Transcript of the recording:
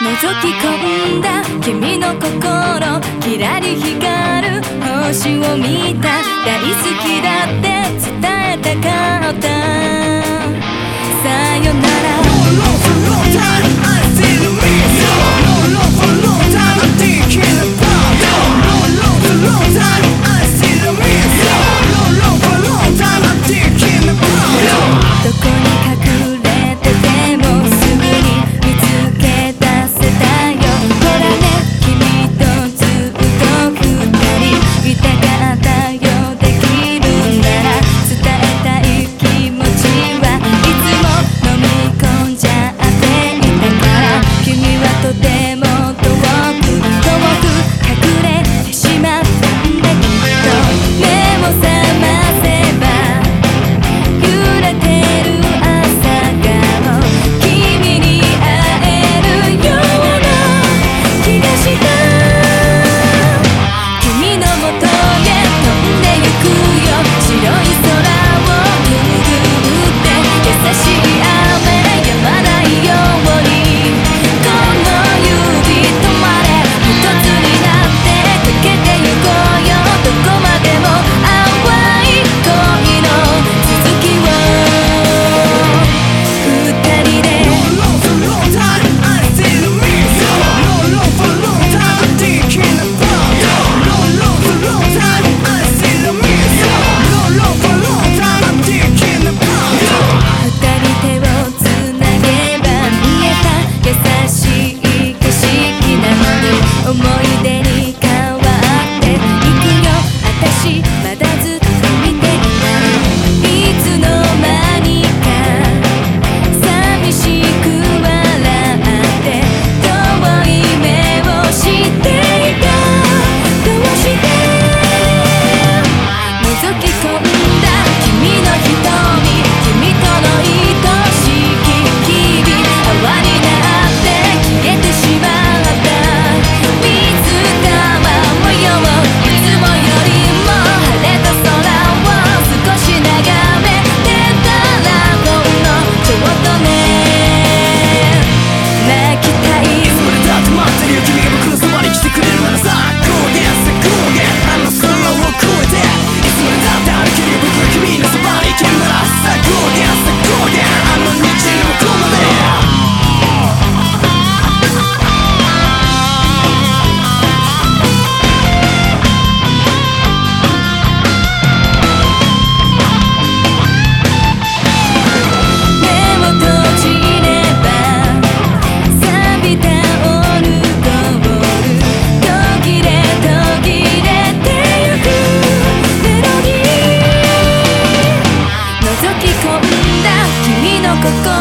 覗き込んだ君の心キラリ光る星を見た。大好きだって伝えたかった。как